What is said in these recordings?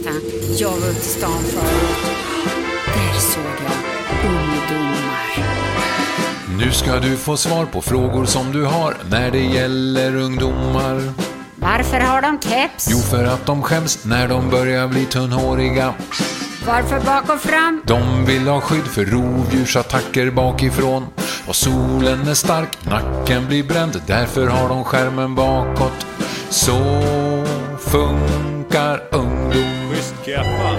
Greta, jag var ute i stan förut. Där såg jag ungdomar. Nu ska du få svar på frågor som du har när det gäller ungdomar. Varför har de keps? Jo, för att de skäms när de börjar bli tunnhåriga. Varför bak och fram? De vill ha skydd för rovdjursattacker bakifrån. Och solen är stark, nacken blir bränd, därför har de skärmen bakåt. Så funkar ungdom. Keppa.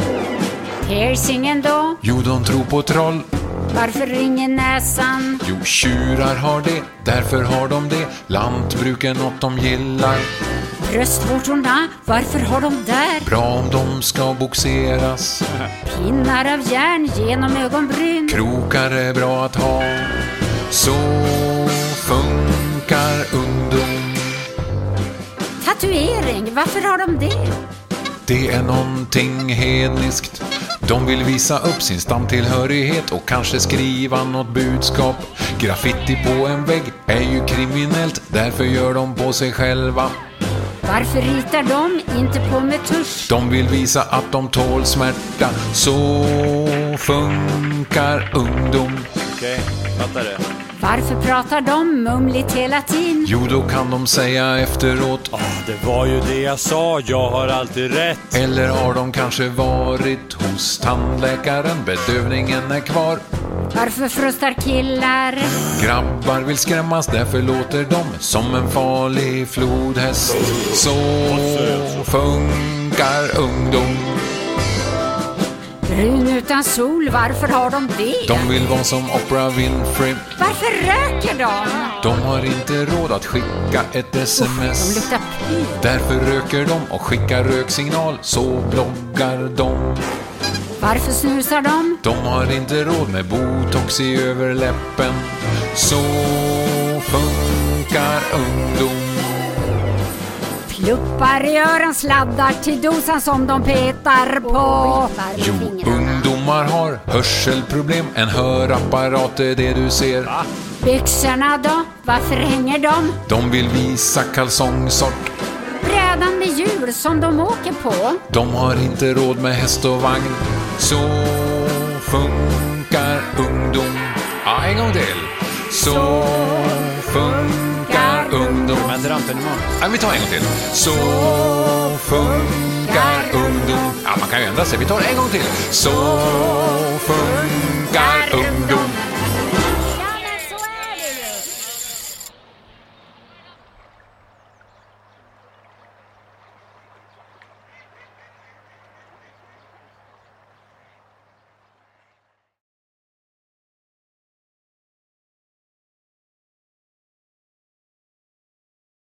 Piercingen då? Jo, de tror på troll. Varför ringer näsan? Jo, tjurar har det, därför har de det. Lantbruk är något de gillar. Bröstvårtorna, varför har de där? Bra om de ska boxeras. Pinnar av järn genom ögonbryn. Krokar är bra att ha. Så funkar ungdom. Tatuering, varför har de det? Det är någonting hedniskt. De vill visa upp sin stamtillhörighet och kanske skriva något budskap. Graffiti på en vägg är ju kriminellt, därför gör de på sig själva. Varför ritar de inte på med tusch? De vill visa att de tål smärta. Så funkar ungdom. Okej, fattar det. Varför pratar de mumligt hela tiden? Jo, då kan de säga efteråt. Ah, det var ju det jag sa, jag har alltid rätt. Eller har de kanske varit hos tandläkaren? Bedövningen är kvar. Varför frustar killar? Grabbar vill skrämmas, därför låter de som en farlig flodhäst. Så funkar ungdom. Brun utan sol, varför har de det? De vill vara som Oprah Winfrey. Varför röker de? De har inte råd att skicka ett De sms. luktar pil. Därför röker de och skickar röksignal, så bloggar de. Varför snusar de? De har inte råd med botox i överläppen. Så funkar ungdom. Pluppar i öron, sladdar till dosan som de petar på. Jo, ungdomar har hörselproblem. En hörapparat är det du ser. Byxorna då? Varför hänger de? De vill visa kalsongsort. Brädan med hjul som de åker på. De har inte råd med häst och vagn. Så funkar ungdom. Ja, en gång till. Så funkar Ja, vi tar en gång till. Så funkar ungdom. Ja, man kan ju ändra sig. Vi tar en gång till. Så funkar